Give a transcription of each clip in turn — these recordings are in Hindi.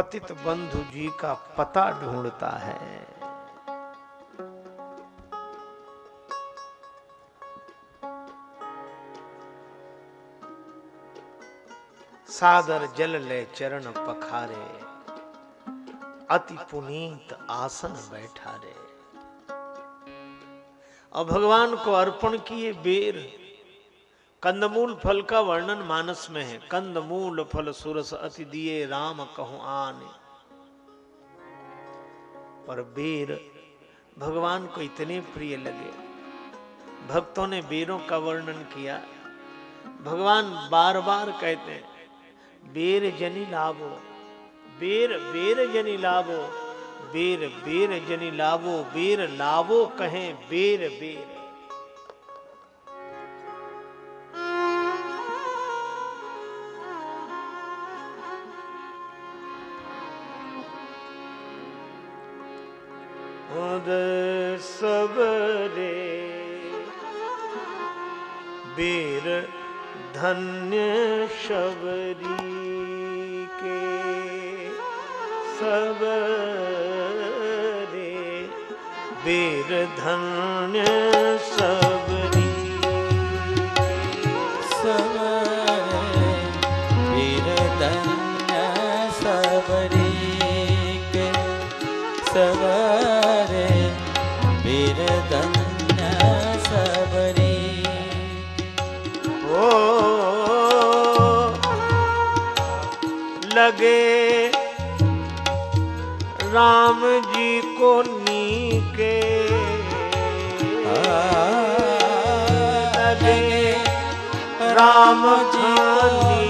पतित बंधु जी का पता ढूंढता है। सादर जल ले चरण पखारे, अति पुनीत आसन बैठा रे और भगवान को अर्पण किए बेर कंदमूल फल का वर्णन मानस में है। कंदमूल फल सुरस अति दिए, राम कहु आने। पर बेर भगवान को इतने प्रिय लगे। भक्तों ने बेरों का वर्णन किया। भगवान बार बार कहते हैं बेर जनी लाभो बेर बेर जनी लाभो बेर बेर जनी लाभो बेर लाभो कहें बेर बेर सबरे वीर धन्य शबरी के सबरे वीर धन्य सबरी लगे राम जी को नीके लगे राम जी को नीके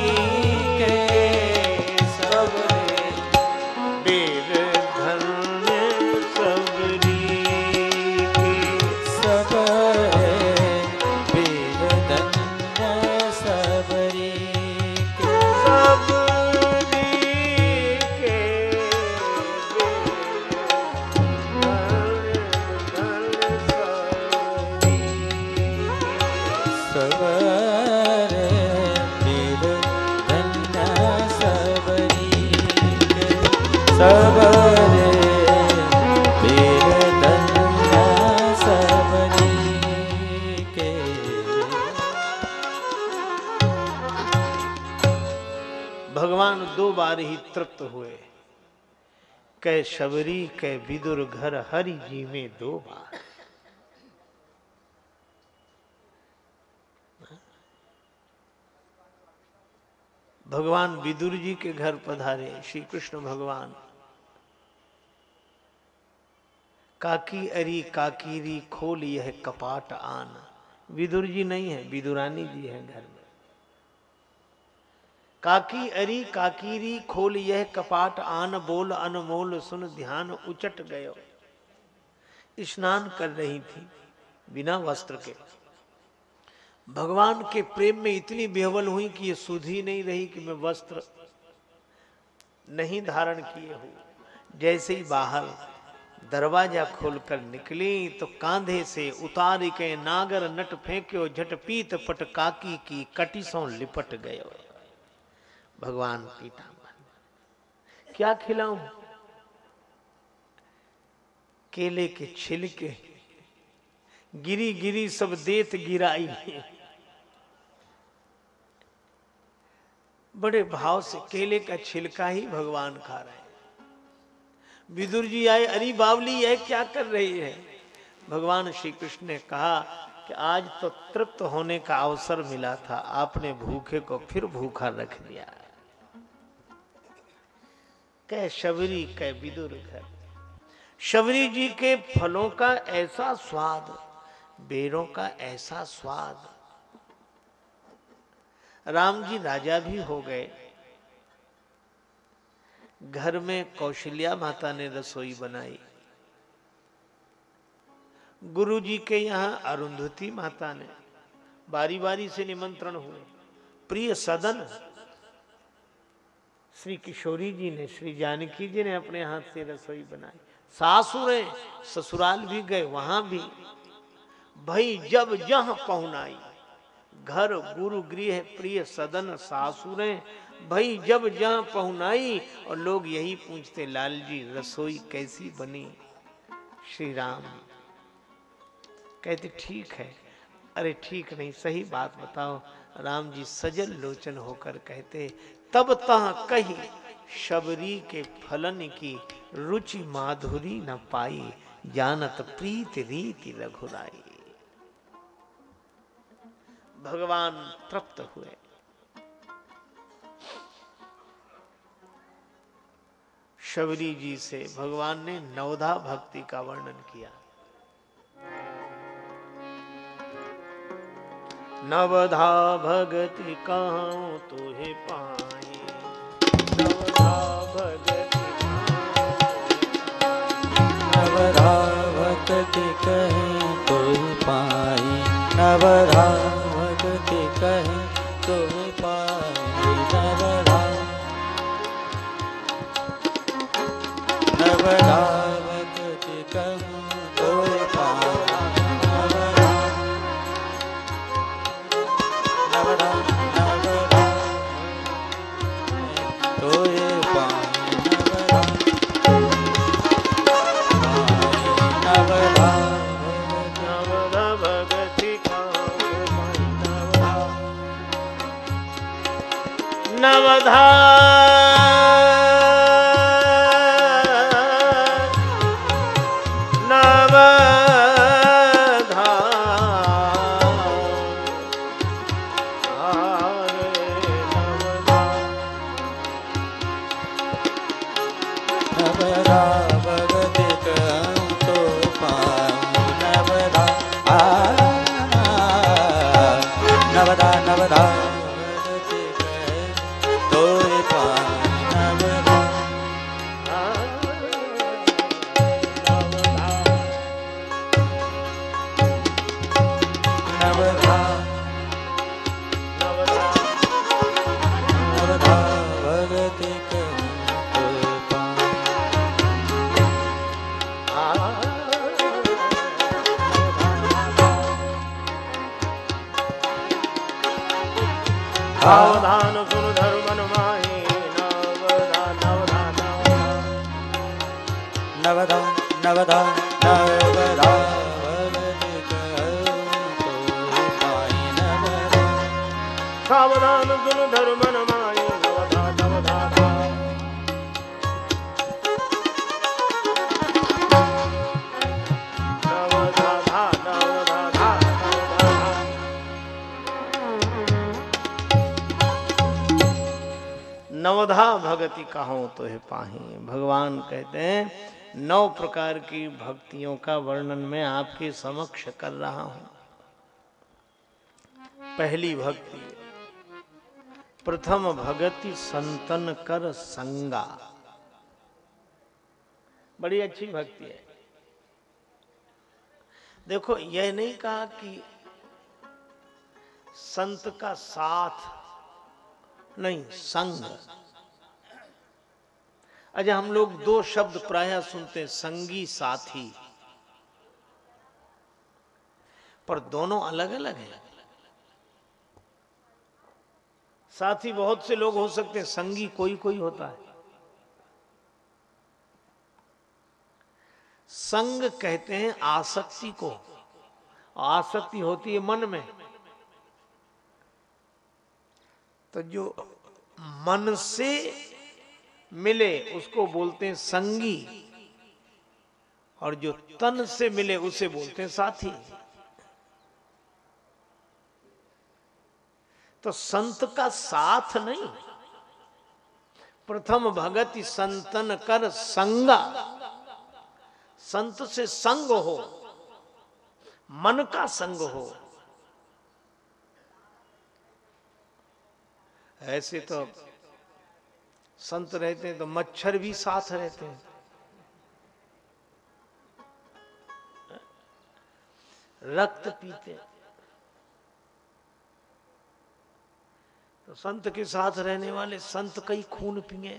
बार ही तृप्त हुए। कै शबरी, कै विदुर घर, हरि जी में दो बार। भगवान विदुर जी के घर पधारे, श्री कृष्ण भगवान। काकी अरी, काकीरी, खोल यह कपाट आन। विदुर जी नहीं है, विदुरानी जी है घर में। काकी अरी काकीरी खोल यह कपाट, आन बोल अनमोल, सुन ध्यान उचट गयो। स्नान कर रही थी बिना वस्त्र के। भगवान के प्रेम में इतनी बेहवल हुई कि ये सुधी नहीं रही कि मैं वस्त्र नहीं धारण किए हूँ। जैसे ही बाहर दरवाज़ा खोलकर निकली तो कांधे से उतार के नागर नट फेंक्यो झट पीत पट काकी की कटिसों लिपट गयो। भगवान पीताम्बर क्या खिलाऊं? केले के छिलके गिरी गिरी सब देत गिराई। बड़े भाव से केले का छिलका ही भगवान खा रहे हैं। विदुर जी आए, अरे बावली यह क्या कर रही है? भगवान श्री कृष्ण ने कहा कि आज तो तृप्त होने का अवसर मिला था, आपने भूखे को फिर भूखा रख दिया। कह शबरी, कह विदुर घर शबरी जी के फलों का ऐसा स्वाद, बेरों का ऐसा स्वाद। राम जी राजा भी हो गए। घर में कौशल्या माता ने रसोई बनाई। गुरु जी के यहाँ अरुंधति माता ने बारी बारी से निमंत्रण हुए। प्रिय सदन श्री किशोरी जी ने, श्री जानकी जी ने अपने हाथ से रसोई बनाई। सासुरे ससुराल भी गए, वहाँ भी। भाई, जब जहाँ पहुनाई। घर, गुरु, गृह, प्रिय सदन, सासुरे भाई, जब जहाँ पहुनाई और लोग यही पूछते, लाल जी, रसोई कैसी बनी? श्री राम। कहते, ठीक है। अरे, ठीक नहीं, सही बात बताओ। राम जी सजल लोचन होकर कहते तब तह कही शबरी के फलन की रुचि माधुरी न पाई, जानत प्रीत रीति रघुराई। भगवान तृप्त हुए। शबरी जी से भगवान ने नवधा भक्ति का वर्णन किया। नवधा भगति कहूँ तुहे पाई नवरावत कहे तो पाई नवरावत कहे नवधा भगति कहो तो है पाही। भगवान कहते हैं, नौ प्रकार की भक्तियों का वर्णन मैं आपके समक्ष कर रहा हूँ। पहली भक्ति, प्रथम भगति संतन कर संगा। बड़ी अच्छी भक्ति है। देखो, यह नहीं कहा कि संत का साथ, नहीं, संग। अच्छा हम लोग दो शब्द प्राय सुनते हैं, संगी साथी। पर दोनों अलग अलग हैं। साथी बहुत से लोग हो सकते हैं, संगी कोई कोई होता है। संग कहते हैं आसक्ति को। आसक्ति होती है मन में। तो जो मन से मिले, उसको बोलते हैं संगी। और जो तन से मिले, उसे बोलते हैं साथी। तो संत का साथ नहीं। प्रथम भगति संतन कर संगा। संत से संग हो, मन का संग हो। ऐसे तो संत रहते हैं तो मच्छर भी साथ रहते हैं। रक्त पीते तो संत के साथ रहने वाले संत कई खून पिए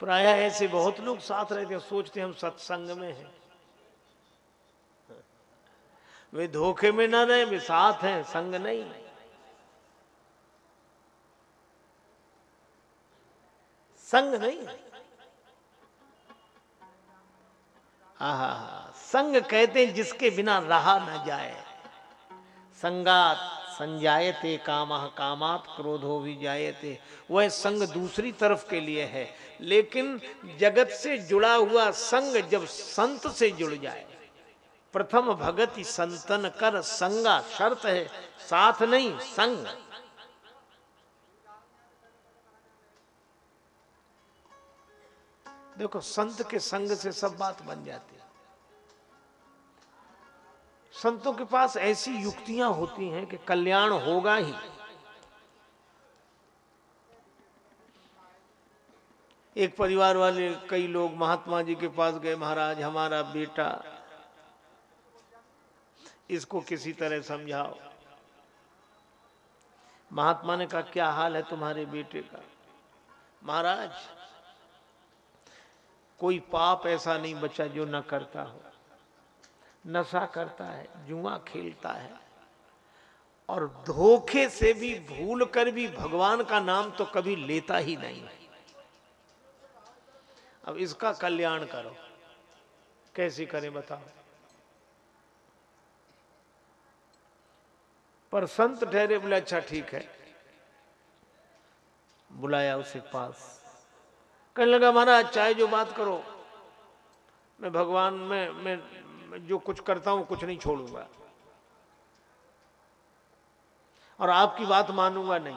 प्राय ऐसे बहुत लोग साथ रहते हैं, सोचते हम सत्संग में हैं। वे धोखे में न रहे, वे साथ हैं, संग नहीं। संग नहीं आहा, संग कहते हैं, जिसके बिना रहा न जाए। संगात संजायते काम, कामात क्रोधो भी जायते वह संग दूसरी तरफ़ के लिए है। लेकिन जगत से जुड़ा हुआ संग जब संत से जुड़ जाए, प्रथम भगति संतन कर संगा शर्त है, साथ नहीं, संग। देखो, संत के संग से सब बात बन जाती है। संतों के पास ऐसी युक्तियाँ होती हैं कि कल्याण होगा ही। एक परिवार वाले, कई लोग महात्मा जी के पास गए, महाराज, हमारा बेटा इसको किसी तरह समझाओ। महात्मा ने कहा, क्या हाल है तुम्हारे बेटे का? महाराज कोई पाप ऐसा नहीं बचा जो न करता हो। नशा करता है, जुआ खेलता है। और धोखे से भी, भूल कर भी भगवान का नाम तो कभी लेता ही नहीं। अब इसका कल्याण करो। कैसे करें बताओ? पर संत ठहरे, बोले अच्छा ठीक है। बुलाया उसे पास। कहने लगा महाराज चाहे जो बात करो मैं भगवान में मैं, जो कुछ करता हूँ कुछ नहीं छोड़ूँगा। और आपकी बात मानूँगा नहीं।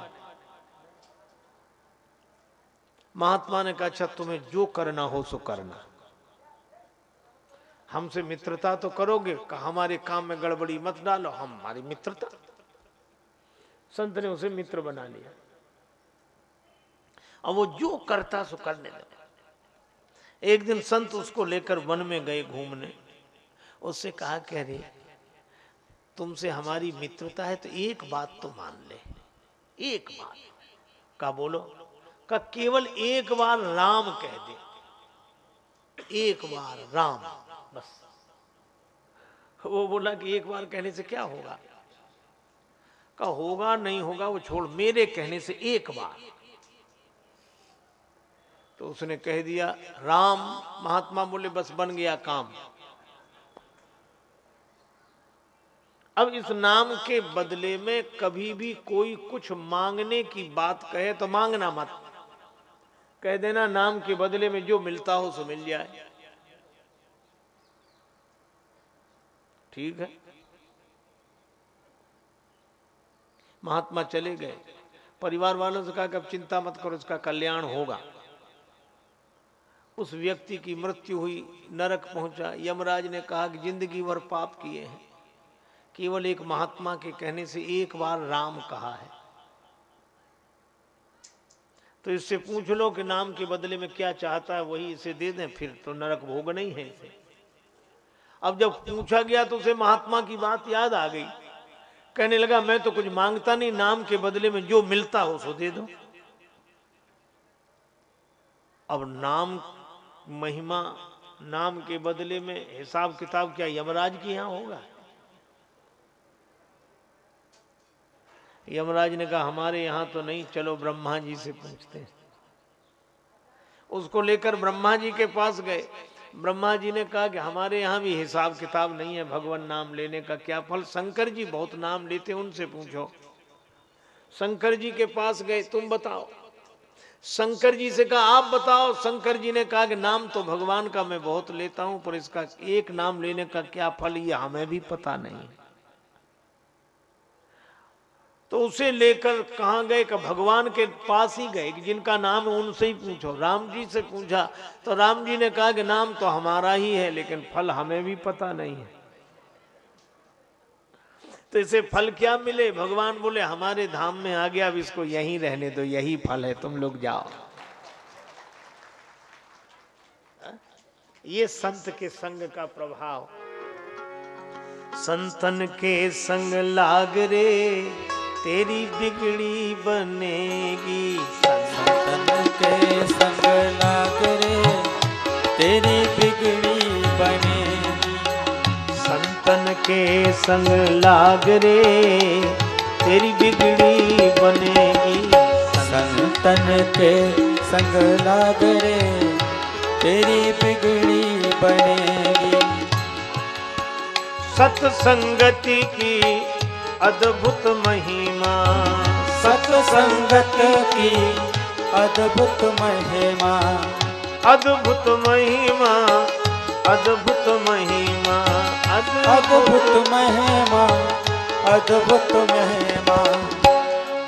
महात्मा ने कहा अच्छा तुम्हें जो करना हो सो करना। हमसे मित्रता तो करोगे कहा हमारे काम में गड़बड़ी मत डालो हमारी मित्रता। संत ने उसे मित्र बना लिया। अब वो जो करता सो करने लगे। एक दिन संत उसको लेकर वन में गए घूमने। उससे कहा, कह रहे, तुमसे हमारी मित्रता है तो एक बात तो मान ले। एक बात। का बोलो का केवल एक बार राम कह दे। एक बार राम, बस। वो बोला कि एक बार कहने से क्या होगा? का होगा नहीं होगा, वो छोड़। मेरे कहने से एक बार। तो उसने कह दिया, राम महात्मा बोले बस बन गया काम। अब इस नाम के बदले में कभी भी कोई कुछ मांगने की बात कहे तो मांगना मत। कह देना, नाम के बदले में जो मिलता हो सो मिल जाए। ठीक है? महात्मा चले गए। परिवार वालों से कहा कि अब चिंता मत करो उसका कल्याण होगा। उस व्यक्ति की मृत्यु हुई, नरक पहुँचा। यमराज ने कहा कि ज़िंदगी भर पाप किए हैं। केवल एक महात्मा के कहने से एक बार राम कहा है। तो इससे पूछ लो कि नाम के बदले में क्या चाहता है, वही इसे दे दें, फिर तो नरक भोग नहीं है इसे। अब जब पूछा गया तो उसे महात्मा की बात याद आ गई। कहने लगा, मैं तो कुछ माँगता नहीं, नाम के बदले में जो मिलता हो सो दे दो। अब नाम महिमा नाम के बदले में हिसाब किताब क्या यमराज के यहाँ होगा? यमराज ने कहा, हमारे यहाँ तो नहीं, चलो ब्रह्मा जी से पूछते हैं। उसको लेकर ब्रह्मा जी के पास गए। ब्रह्मा जी ने कहा कि हमारे यहाँ भी हिसाब किताब नहीं है, भगवान नाम लेने का क्या फल? शंकर जी बहुत नाम लेते उनसे पूछो। शंकर जी के पास गए, तुम बताओ शंकर जी से कहा, आप बताओ। शंकर जी ने कहा कि, नाम तो भगवान का मैं बहुत लेता हूँ, पर इसका एक नाम लेने का क्या फल, ये हमें भी पता नहीं। तो उसे लेकर कहा गए कि भगवान के पास ही गए जिनका नाम है उनसे ही पूछो। राम जी से पूछा तो राम जी ने कहा कि, नाम तो हमारा ही है, लेकिन फल हमें भी पता नहीं है। तो इसे फल क्या मिले? भगवान बोले, हमारे धाम में आ गया, अब इसको यहीं रहने दो, यही फल है, तुम लोग जाओ। ये संत के संग का प्रभाव। संतन के संग लाग रे, तेरी बिगड़ी बनेगी। संतन के संग लाग रे, तेरी बिगड़ी के संग लाग रे। तेरी बिगड़ी बनेगी संतन के संग लाग रे तेरी बिगड़ी बनेगी। सत्संगति की अद्भुत महिमा। सत्संगत की अद्भुत महिमा। अद्भुत महिमा अद्भुत महिमा। अद्भुत महिमा अद्भुत महिमा।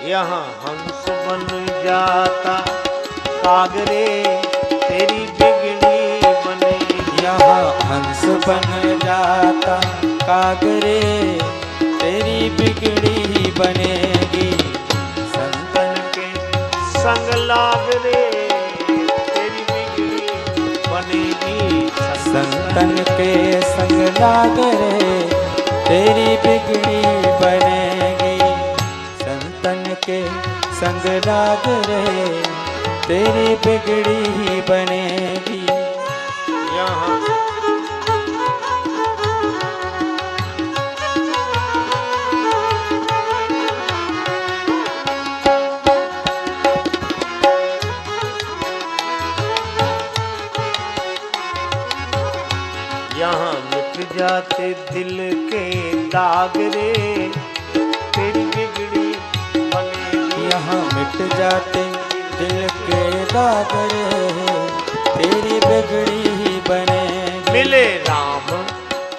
यहाँ हंस बन जाता कागरे, तेरी बिगड़ी बनेगी यहाँ हंस बन जाता कागरे, तेरी बिगड़ी बनेगी। संतन के संग लाग रे, तेरी बिगड़ी बनेगी। संतन के संग लाग रे, तेरी बिगड़ी बनेगी। संतन के संग लाग रे, तेरी बिगड़ी ही बनेगी। यहाँ जाते दिल के दाग रे तेरी बिगड़ी यहाँ मिट जाते दिल के दाग रे तेरी बिगड़ी बने मिले राम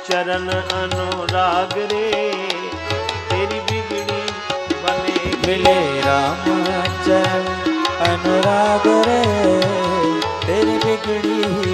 चरण अनुराग रे तेरी बिगड़ी बने मिले राम चरण अनुराग रे तेरी बिगड़ी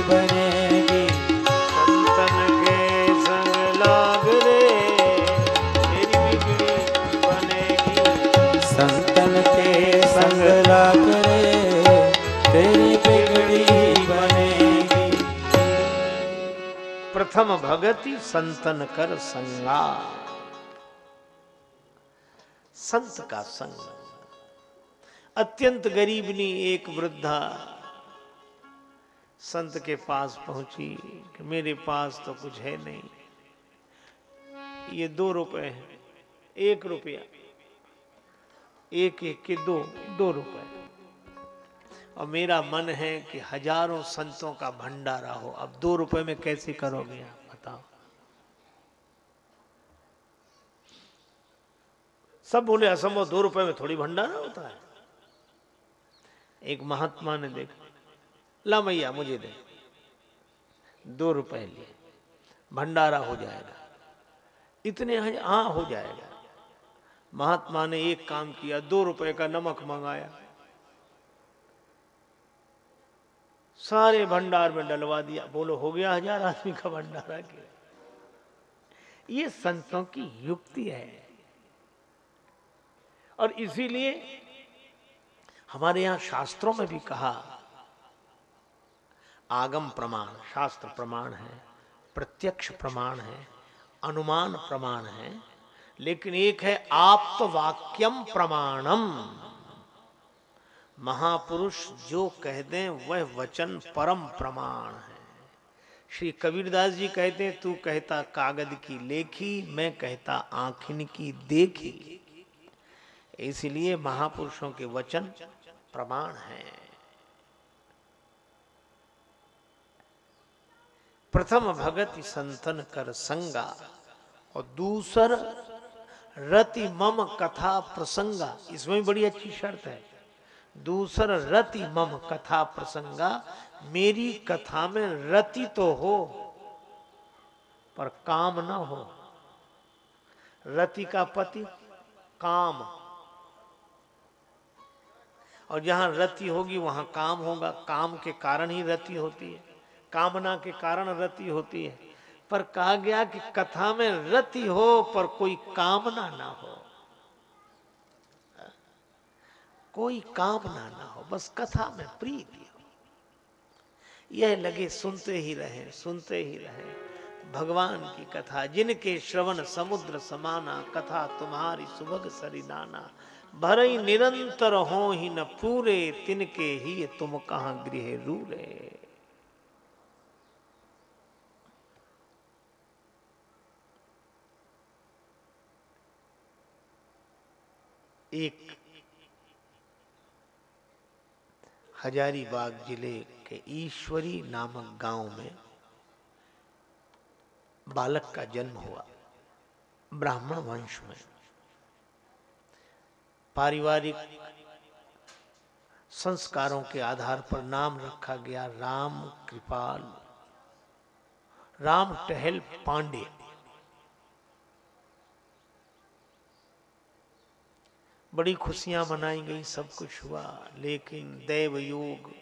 प्रथम भगति संतन कर संगा। संत का संग। अत्यंत गरीबनी एक वृद्धा संत के पास पहुँची कि मेरे पास तो कुछ है नहीं। ये दो रुपए हैं, एक रुपया। एक एक के दो दो रुपए। और मेरा मन है कि हज़ारों संतों का भंडारा हो। अब दो रुपए में कैसे करोगे आप? बताओ। सब बोले, असंभव, दो रुपए में थोड़ी भंडारा होता है। एक महात्मा ने देखा, ला मैया, मुझे दे। दो रुपए लिए। भंडारा हो जाएगा। इतने हाँ हो जाएगा। महात्मा ने एक काम किया, दो रुपए का नमक मंगाया। सारे भंडार में डलवा दिया। बोलो, हो गया हज़ार आदमी का भंडारा किया ये संतों की युक्ति है। और इसीलिए हमारे यहाँ शास्त्रों में भी कहा, आगम प्रमाण, शास्त्र प्रमाण है, प्रत्यक्ष प्रमाण है, अनुमान प्रमाण है, लेकिन एक है आप्तवाक्यम प्रमाणम। महापुरुष जो कह दें, वह वचन परम प्रमाण है। श्री कबीरदास जी कहते तू कहता कागज़ की लेखी, मैं कहता आंखिन की देखी। इसलिए महापुरुषों के वचन प्रमाण है। प्रथम भगत संतन कर संगा, और दूसर रति मम कथा प्रसंगा। इसमें बड़ी अच्छी शर्त है। दूसर रति मम कथा प्रसंगा, मेरी कथा में रति तो हो, पर काम ना हो। रति का पति काम। और जहाँ रति होगी, वहाँ काम होगा। काम के कारण ही रति होती है। कामना के कारण रति होती है। पर कहा गया कि कथा में रति हो, पर कोई कामना ना हो। कोई कामना ना हो, बस कथा में प्रीति हो। यह लगे सुनते ही रहे, सुनते ही रहे। भगवान की कथा, जिनके श्रवण समुद्र समाना, कथा तुम्हारी सुभग सरिदाना। भरई निरंतर हो ही न पूरे, तिनके ही तुम कहा गृह रूरे। एक हजारीबाग ज़िले के ईश्वरी नामक गाँव में बालक का जन्म हुआ, ब्राह्मण वंश में। पारिवारिक संस्कारों के आधार पर नाम रखा गया राम कृपाल, राम टहल पांडे। बड़ी खुशियाँ मनाई गई, सब कुछ हुआ। लेकिन दैव योग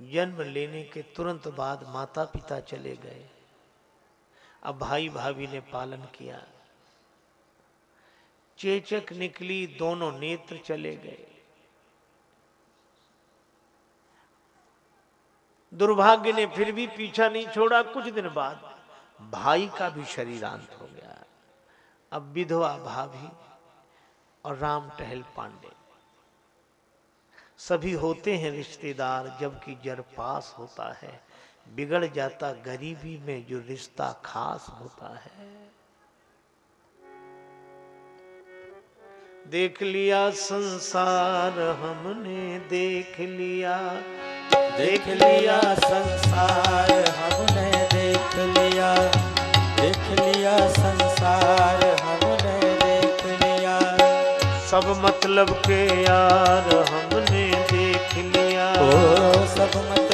जन्म लेने के तुरंत बाद माता पिता चले गए। अब भाई भाभी ने पालन किया। चेचक निकली, दोनों नेत्र चले गए। दुर्भाग्य ने फिर भी पीछा नहीं छोड़ा कुछ दिन बाद। भाई का भी शरीरांत हो गया। अब विधवा भाभी और राम टहल पांडे। सभी होते हैं रिश्तेदार जबकि जर पास होता है। बिगड़ जाता गरीबी में जो रिश्ता खास होता है। देख लिया संसार, हमने देख लिया। देख लिया संसार, हमने देख लिया। देख लिया संसार सब मतलब के यार हमने देख लिया। ओ सब मतलब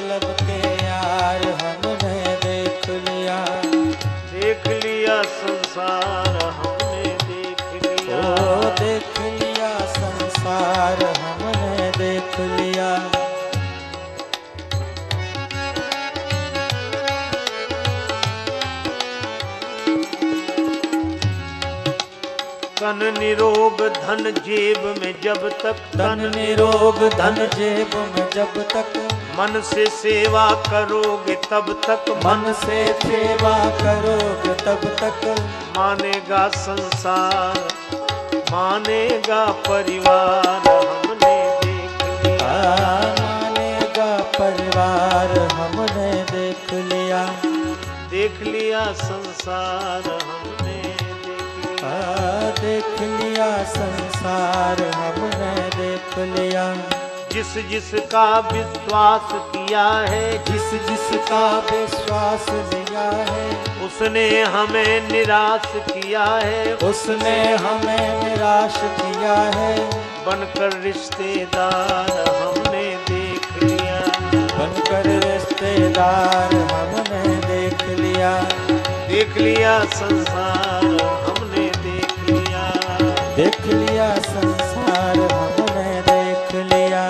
तन निरोग धन जेब में जब तक धन निरोग धन जेब में जब तक। मन से सेवा करोगे तब तक मन से सेवा करोगे तब तक। मानेगा संसार मानेगा परिवार हमने देख लिया। मानेगा परिवार हमने देख लिया। देख लिया संसार हमने देख लिया देख लिया संसार हमने देख लिया। जिस जिसका विश्वास किया है जिस जिसका विश्वास लिया है उसने हमें निराश किया है। उसने हमें निराश किया है। बनकर रिश्तेदार हमने देख लिया। बनकर रिश्तेदार हमने देख लिया। देख लिया संसार देख लिया संसार हमने देख लिया।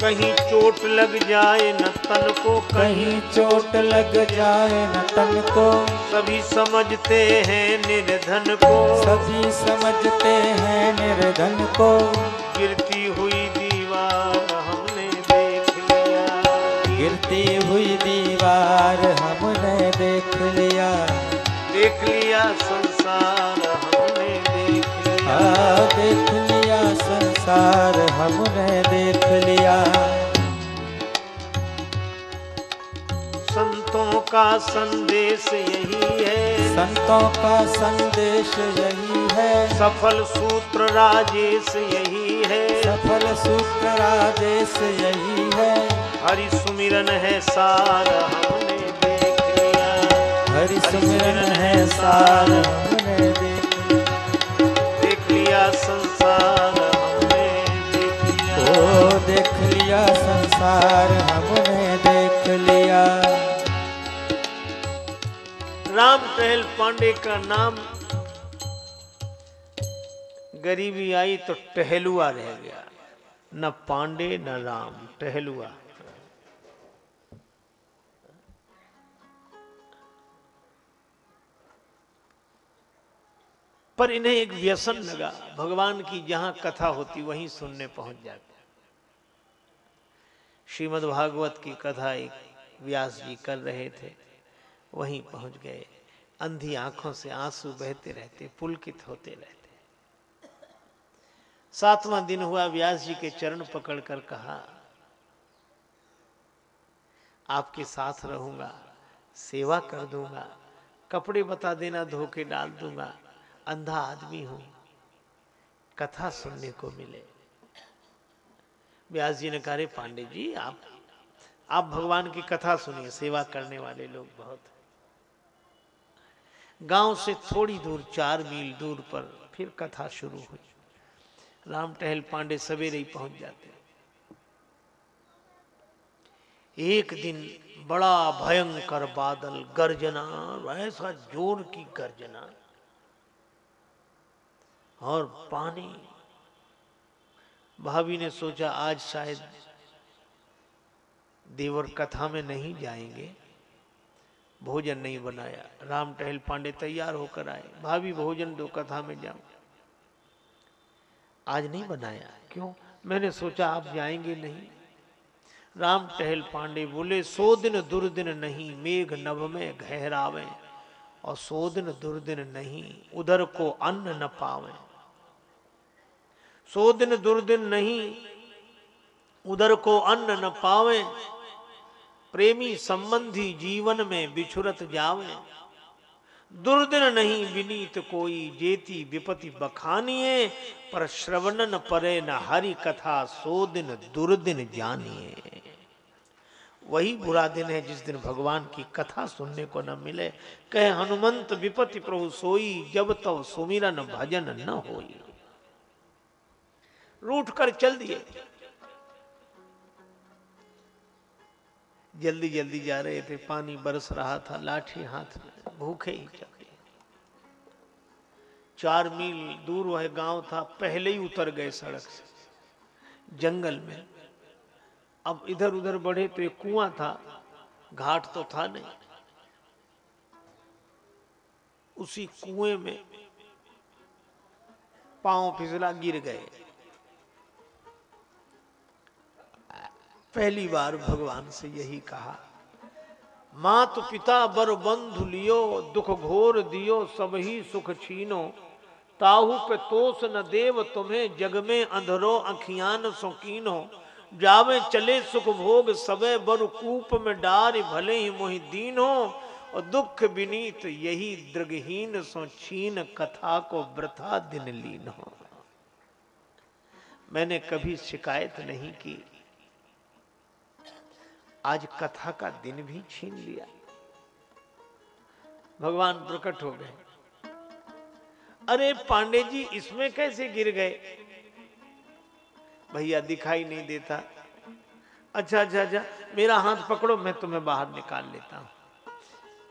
कहीं चोट लग जाए न तन को कहीं चोट लग जाए न तन को। सभी समझते हैं निर्धन को। सभी समझते हैं निर्धन को। गिरती हुई दीवार हमने देख लिया। गिरती हुई दीवार हमने देख लिया। संसार हमने देख लिया। देख लिया संसार हमने देख लिया। संतों का संदेश यही है। संतों का संदेश यही है। सफल सूत्र राजेश यही है। सफल सूत्र राजेश यही है। हरि सुमिरन है सार हमने देख लिया। हरि सुमिरन है सार। संसार हमने ओ, देख लिया संसार, हमने देख लिया। राम टहल पांडे का नाम। गरीबी आई तो टहलुआ रह गया। न पांडे, न राम, टहलुआ। पर इन्हें एक व्यसन लगा। भगवान की जहाँ कथा होती, वहीं सुनने पहुँच जाते श्रीमद् भागवत की कथा एक व्यास जी कर रहे थे, वहीं पहुँच गए। अंधी आँखों से आँसू बहते रहते, पुलकित होते रहते सातवां दिन हुआ, व्यास जी के चरण पकड़कर कहा, आपके साथ रहूँगा, सेवा कर दूँगा, कपड़े बता देना धो के डाल दूँगा अंधा आदमी हूँ। कथा सुनने को मिले। व्यास जी ने कहा, "अरे पांडे जी, आप आप भगवान की कथा सुनिए, सेवा करने वाले लोग बहुत गाँव से थोड़ी दूर, चार मील दूर पर फिर कथा शुरू हुई। राम टहल पांडे सवेरे ही पहुँच जाते। एक दिन बड़ा भयंकर बादल, गर्जना ऐसा ज़ोर की गर्जना। और पानी। भाभी ने सोचा, आज शायद देवर कथा में नहीं जाएँगे। भोजन नहीं बनाया। राम टहल पांडे तैयार होकर आए। भाभी, भोजन दो कथा में जाऊँ। आज नहीं बनाया। क्यों? मैंने सोचा, आप जाएँगे नहीं। राम टहल पांडे बोले, सो दिन दुर्दिन नहीं, मेघ नभ में गहरावे और सो दिन दुर्दिन नहीं, उधर को अन्न न पावे। सो दिन दुर्दिन नहीं, उधर को अन्न न पावे, प्रेमी संबंधी जीवन में बिछुरत जावे। दुर्दिन नहीं विनीत कोई जेती विपति बखानिए, पर श्रवणन परे न हरि कथा सो दिन दुर्दिन जानिए। वही बुरा दिन है जिस दिन भगवान की कथा सुनने को न मिले। कहे हनुमंत विपति प्रभु सोई, जब तब सुमिरन भजन न होई। रूठ कर चल दिए। जल्दी जल्दी जा रहे थे, पानी बरस रहा था, लाठी हाथ में, भूखे ही चले चार मील दूर वह गाँव था, पहले ही उतर गए सड़क से। जंगल में। अब इधर उधर बढ़े तो एक कुआँ था, घाट तो था नहीं। उसी कुएँ में पाँव फिसला, गिर गए। पहली बार भगवान से यही कहा, मात पिता बर बंधु लियो, दुख घोर दियो, सब ही सुख छीनो। ताहू पे तोस न देव तुम्हें, जग में अंधरो अखियान सुकीनो जावे चले सुख भोग, सबे बर कूप में डार, भले ही मोहि दीन। हो और दुख विनीत, यही दृगहीन सो छीन, कथा को वृथा दिन लीन। हो मैंने कभी शिकायत नहीं की। आज कथा का दिन भी छीन लिया। भगवान प्रकट हो गए। अरे पांडे जी, इसमें कैसे गिर गए? भैया दिखाई नहीं देता। अच्छा अच्छा अच्छा मेरा हाथ पकड़ो, मैं तुम्हें बाहर निकाल लेता हूँ।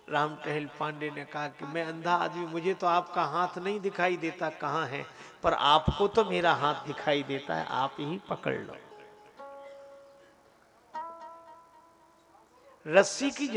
राम टहल पांडे ने कहा कि मैं अंधा आदमी, मुझे तो आपका हाथ नहीं दिखाई देता कहाँ है, पर आपको तो मेरा हाथ दिखाई देता है, आप ही पकड़ लो। रस्सी की